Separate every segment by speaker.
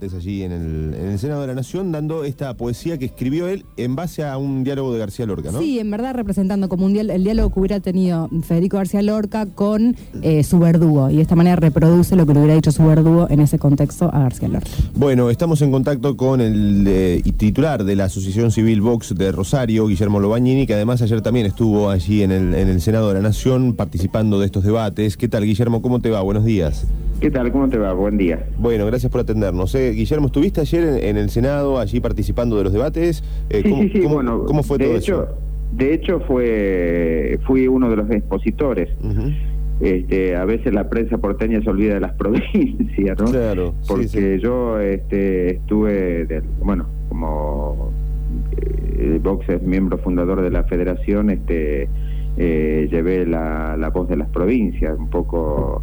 Speaker 1: Allí en el, en el Senado de la Nación dando esta poesía que escribió él en base a un diálogo de García Lorca, ¿no?
Speaker 2: Sí, en verdad representando como un diálogo, el diálogo que hubiera tenido Federico García Lorca con eh, su verdugo y de esta manera reproduce lo que le hubiera dicho su verdugo en ese contexto a García Lorca.
Speaker 1: Bueno, estamos en contacto con el eh, titular de la Asociación Civil Vox de Rosario, Guillermo Lobagnini, que además ayer también estuvo allí en el, en el Senado de la Nación participando de estos debates. ¿Qué tal, Guillermo? ¿Cómo te va? Buenos días.
Speaker 3: ¿Qué tal? ¿Cómo te va? Buen día.
Speaker 1: Bueno, gracias por atendernos. eh. Guillermo, ¿estuviste ayer en, en el Senado, allí participando de los debates? Eh,
Speaker 3: Sí,
Speaker 1: ¿cómo,
Speaker 3: sí, sí,
Speaker 1: cómo-
Speaker 3: bueno,
Speaker 1: cómo fue
Speaker 3: de
Speaker 1: todo
Speaker 3: hecho,
Speaker 1: eso?
Speaker 3: De hecho, fue, fui uno de los expositores. Este, a veces la prensa porteña se olvida de las provincias, ¿no?
Speaker 1: Claro,
Speaker 3: Porque yo este, estuve, de- bueno, como eh, Vox es miembro fundador de la federación, este, eh, llevé la, la voz de las provincias, un poco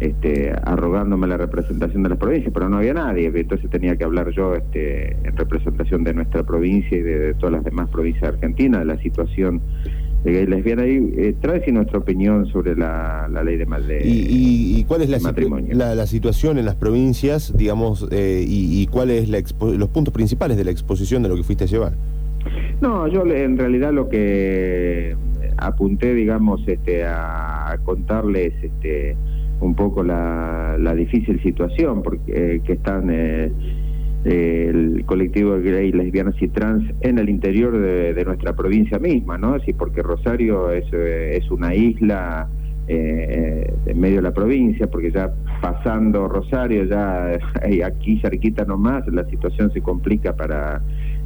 Speaker 3: este, arrogándome la representación de las provincias, pero no había nadie, entonces tenía que hablar yo este, en representación de nuestra provincia y de, de todas las demás provincias de Argentina, de la situación de gay lesbiana. Y eh, trae sí nuestra opinión sobre la, la ley de, de-
Speaker 1: ¿Y, y- y cuál es la,
Speaker 3: matrimonio.
Speaker 1: la, la situación en las provincias, digamos, eh, y, y cuáles los puntos principales de la exposición de lo que fuiste a llevar?
Speaker 3: No, yo en realidad lo que apunté, digamos, este, a contarles este, un poco la, la difícil situación porque, eh, que están eh, eh, el colectivo de gay, lesbianas y trans en el interior de, de nuestra provincia misma, ¿no? Sí, porque Rosario es, eh, es una isla eh, en medio de la provincia, porque ya pasando Rosario, ya aquí cerquita nomás, la situación se complica para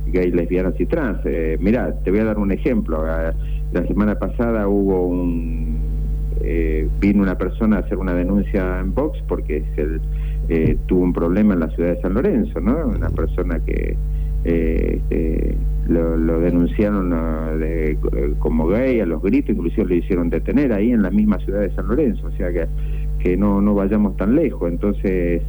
Speaker 3: gay, lesbianas y trans. Eh, mira, te voy a dar un ejemplo. Ah, La semana pasada hubo un... eh, vino una persona a hacer una denuncia en Vox porque se, eh, tuvo un problema en la ciudad de San Lorenzo, ¿no? Una persona que eh, este, lo, denunciaron ah, de- eh, como gay a los gritos, inclusive lo hicieron detener ahí en la misma ciudad de San Lorenzo, o sea que, no, no vayamos tan lejos. Entonces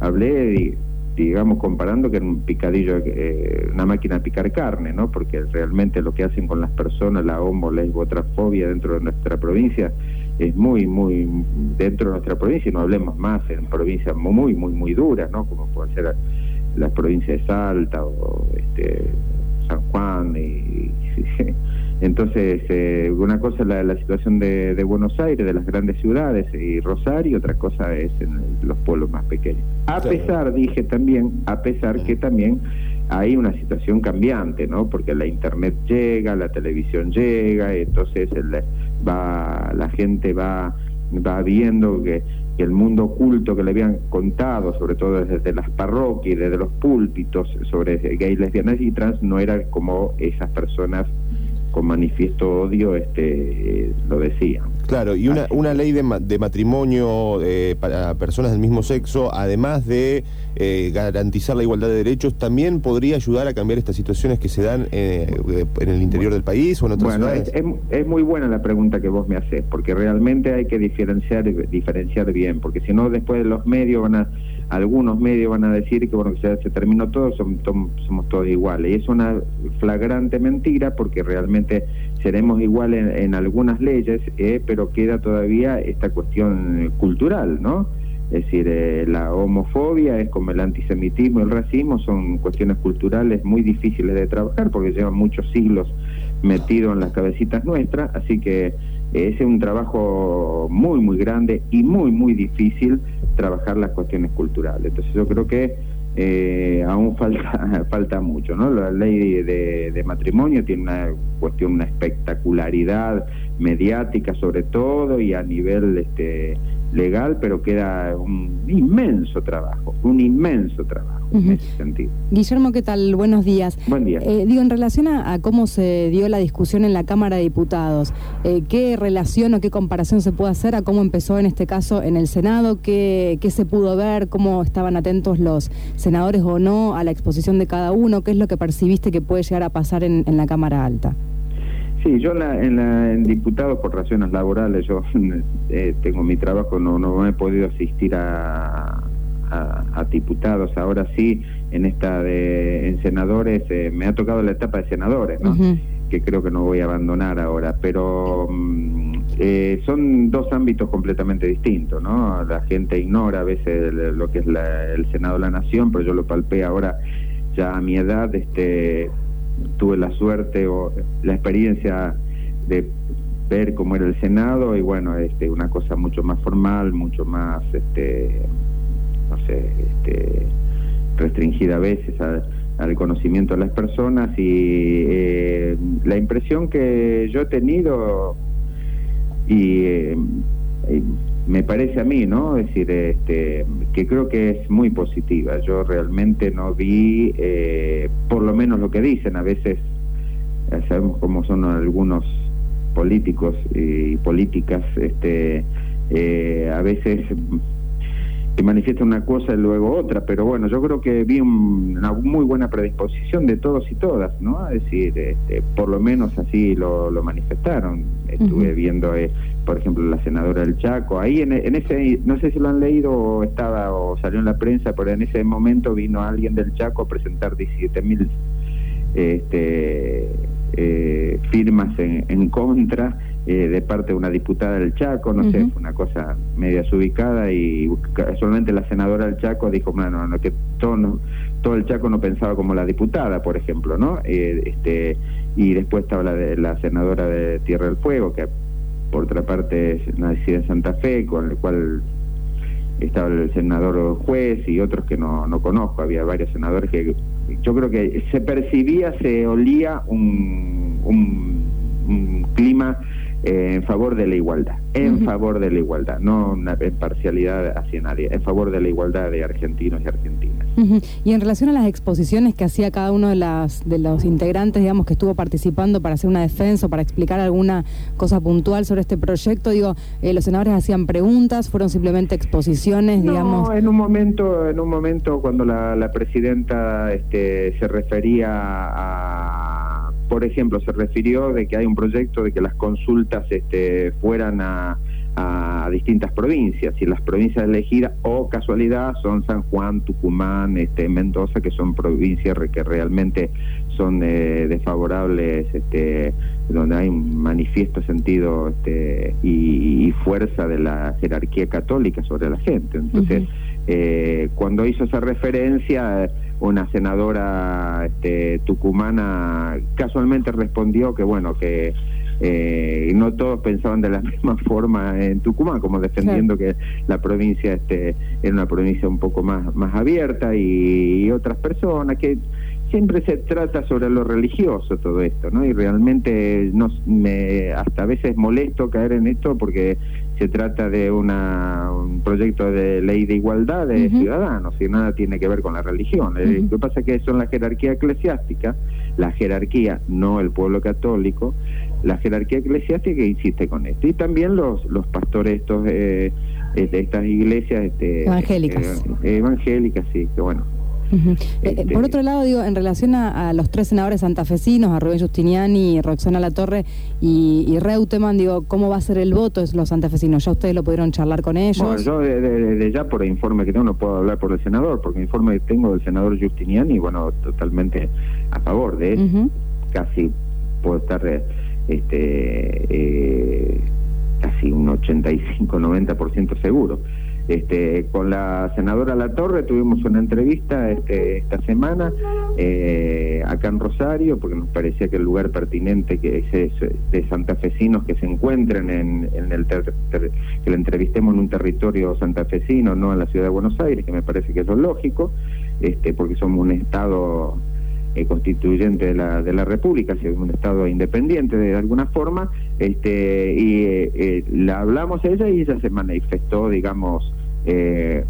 Speaker 3: hablé, di- digamos, comparando que era un picadillo, eh, una máquina de picar carne, ¿no? Porque realmente lo que hacen con las personas, la homo, lesbo, transfobia dentro de nuestra provincia es muy, muy dentro de nuestra provincia y no hablemos más en provincias muy, muy, muy duras, ¿no? Como pueden ser las provincias de Salta o este, San Juan y, entonces eh, una cosa es la, la situación de, de Buenos Aires, de las grandes ciudades y Rosario, otra cosa es en los pueblos más pequeños. A pesar, dije también, a pesar que también hay una situación cambiante, ¿no? Porque la internet llega, la televisión llega, y entonces el- va, la gente va, va viendo que, el mundo oculto que le habían contado, sobre todo desde las parroquias, desde los púlpitos sobre gays, lesbianas y trans, no era como esas personas con manifiesto odio este,
Speaker 1: Claro, y una, una ley de, de matrimonio eh, para personas del mismo sexo, además de eh, garantizar la igualdad de derechos, también podría ayudar a cambiar estas situaciones que se dan eh, en el interior del país o en otras
Speaker 3: Bueno, es- es muy buena la pregunta que vos me haces, porque realmente hay que diferenciar diferenciar bien, porque si no después los medios van a, algunos medios van a decir que bueno que se terminó todo, som- tom- somos todos iguales. Y es una flagrante mentira porque realmente seremos iguales en, algunas leyes, eh, pero queda todavía esta cuestión eh, cultural, ¿no? Es decir, eh, la homofobia es como el antisemitismo, el racismo, son cuestiones culturales muy difíciles de trabajar porque llevan muchos siglos metidos en las cabecitas nuestras, así que es un trabajo muy, muy grande y muy, muy difícil trabajar las cuestiones culturales. Entonces yo creo que eh, aún falta falta mucho, ¿no? La ley de, de matrimonio tiene una cuestión, una espectacularidad mediática sobre todo y a nivel este, legal, pero queda un inmenso trabajo, un inmenso trabajo en ese sentido.
Speaker 2: Guillermo, ¿qué tal? Buenos días.
Speaker 3: Buen día.
Speaker 2: Eh, digo, en relación a, a cómo se dio la discusión en la Cámara de Diputados, eh, ¿qué relación o qué comparación se puede hacer a cómo empezó en este caso en el Senado? ¿Qué, ¿Qué se pudo ver? ¿Cómo estaban atentos los senadores o no a la exposición de cada uno? ¿Qué es lo que percibiste que puede llegar a pasar en, en la Cámara Alta?
Speaker 3: Sí, yo en, la, en, la, en diputados por razones laborales, yo eh, tengo mi trabajo, no, no he podido asistir a, a, a diputados. Ahora sí en esta de en senadores, eh, me ha tocado la etapa de senadores, ¿no? que creo que no voy a abandonar ahora, pero mm, eh, son dos ámbitos completamente distintos, ¿no? La gente ignora a veces lo que es el Senado de la Nación, pero yo lo palpé ahora ya a mi edad, este, tuve la suerte o la experiencia de ver cómo era el Senado y bueno, este, una cosa mucho más formal, mucho más, este, no sé, este, restringida a veces al conocimiento de las personas y eh, la impresión que yo he tenido y, eh, me parece a mí, ¿no? Es decir, este, que creo que es muy positiva. Yo realmente no vi, eh, por lo menos lo que dicen, a veces sabemos cómo son algunos políticos y políticas, este, a veces que manifiesta una cosa y luego otra, pero bueno, yo creo que vi una muy buena predisposición de todos y todas, ¿no? Es decir, este, por lo menos así lo, manifestaron. Estuve viendo, eh, por ejemplo, la senadora del Chaco, ahí en, ese, no sé si lo han leído o estaba o salió en la prensa, pero en ese momento vino alguien del Chaco a presentar 17 mil este, eh, firmas en, en contra eh, de parte de una diputada del Chaco, no sé, fue una cosa media desubicada y solamente la senadora del Chaco dijo, bueno, no, que todo, todo el Chaco no pensaba como la diputada, por ejemplo, ¿no? Eh, este Y después estaba la, de, la senadora de Tierra del Fuego, que por otra parte es nacida en Santa Fe, con el cual estaba el senador juez y otros que no, no conozco, había varios senadores que yo creo que se percibía, se olía un, un clima eh, en favor de la igualdad, en favor de la igualdad, no una parcialidad hacia nadie, en favor de la igualdad de argentinos y argentinas.
Speaker 2: Y en relación a las exposiciones que hacía cada uno de, las, de los integrantes, digamos, que estuvo participando para hacer una defensa o para explicar alguna cosa puntual sobre este proyecto, digo, eh, los senadores hacían preguntas, fueron simplemente exposiciones, digamos.
Speaker 3: No, en un momento, en un momento cuando la, la presidenta este, se refería a por ejemplo, se refirió de que hay un proyecto de que las consultas este, fueran a, distintas provincias, y las provincias elegidas, o casualidad, son San Juan, Tucumán, este, Mendoza, que son provincias que realmente son eh, desfavorables, este, donde hay un manifiesto sentido este, y, fuerza de la jerarquía católica sobre la gente. Entonces, eh, cuando hizo esa referencia una senadora este, tucumana casualmente respondió que bueno que eh, no todos pensaban de la misma forma en Tucumán como defendiendo que la provincia este era una provincia un poco más más abierta y, otras personas que siempre se trata sobre lo religioso todo esto no y realmente no me hasta a veces molesto caer en esto porque se trata de una, un proyecto de ley de igualdad de ciudadanos y nada tiene que ver con la religión. Lo que pasa es que son la jerarquía eclesiástica, la jerarquía, no el pueblo católico, la jerarquía eclesiástica que insiste con esto. Y también los, los pastores estos eh, de estas iglesias este,
Speaker 2: evangélicas.
Speaker 3: Eh, evangélicas, sí, que bueno,
Speaker 2: eh, este, por otro lado, digo, en relación a, los tres senadores santafesinos, a Rubén Justiniani, Roxana Latorre y, y Reutemann, digo, ¿cómo va a ser el voto de los santafesinos? ¿Ya ustedes lo pudieron charlar con ellos?
Speaker 3: Bueno, yo de, ya por el informe que tengo no puedo hablar por el senador, porque el informe que tengo del senador Justiniani, bueno, totalmente a favor de él. Casi puedo estar este eh, casi un 85-90% seguro. Este, con la senadora La Torre tuvimos una entrevista este, esta semana eh, acá en Rosario, porque nos parecía que el lugar pertinente que es, de santafesinos que se encuentren en, el que le entrevistemos en un territorio santafesino, no en la ciudad de Buenos Aires, que me parece que eso es lógico, este, porque somos un estado eh, constituyente de la, de la República, si un Estado independiente de alguna forma, este, y eh, la hablamos a ella y ella se manifestó, digamos, eh,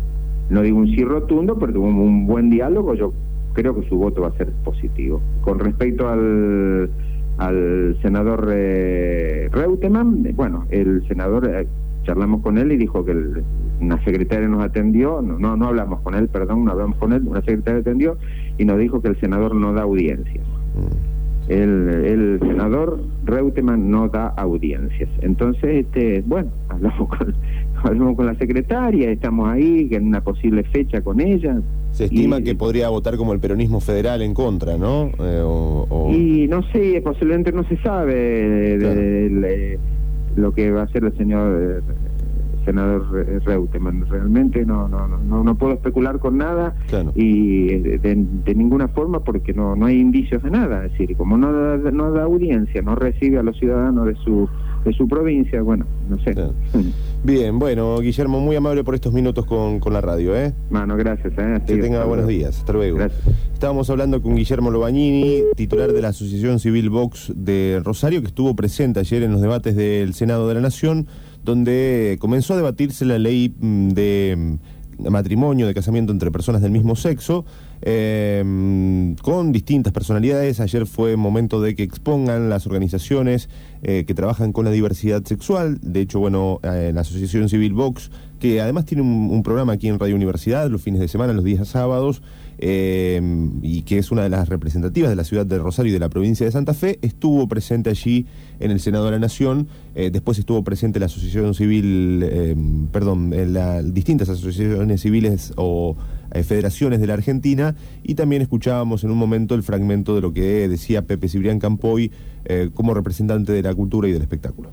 Speaker 3: no digo un sí rotundo, pero tuvo un buen diálogo, yo creo que su voto va a ser positivo. Con respecto al, al senador eh, Reutemann, bueno, el senador, eh, charlamos con él y dijo que una secretaria nos atendió, no, no, hablamos con él, perdón, no hablamos con él, una secretaria atendió y nos dijo que el senador no da audiencia. Mm, el, senador Reutemann no da audiencias. Entonces, este, bueno, hablamos con, hablamos con la secretaria, estamos ahí en una posible fecha con ella.
Speaker 1: Se estima que podría votar como el peronismo federal en contra, ¿no?
Speaker 3: Eh, y no sé, posiblemente no se sabe de, lo que va a hacer el señor senador Reutemann. Realmente no, no, no, no puedo especular con nada y eh, de, ninguna forma porque no, no hay indicios de nada. Es decir, como no da, no da audiencia, no recibe a los ciudadanos de su, de su provincia, bueno, no sé.
Speaker 1: Bien, bueno, Guillermo, muy amable por estos minutos con, con la radio, ¿eh?
Speaker 3: Mano, gracias, ¿eh?
Speaker 1: que tenga buenos días, hasta luego. Estábamos hablando con Guillermo Lobagnini, titular de la Asociación Civil Vox de Rosario, que estuvo presente ayer en los debates del Senado de la Nación donde comenzó a debatirse la ley mm, de matrimonio, de casamiento entre personas del mismo sexo, mm, con distintas personalidades. Ayer fue momento de que expongan las organizaciones eh, que trabajan con la diversidad sexual. De hecho, bueno, eh, la Asociación Civil Vox, que además tiene un, programa aquí en Radio Universidad los fines de semana, los días sábados, y que es una de las representativas de la ciudad de Rosario y de la provincia de Santa Fe, estuvo presente allí en el Senado de la Nación. después estuvo presente la Asociación Civil, perdón, en las distintas asociaciones civiles o federaciones de la Argentina y también escuchábamos en un momento el fragmento de lo que decía Pepe Cibrián Campoy eh, como representante de la cultura y del espectáculo.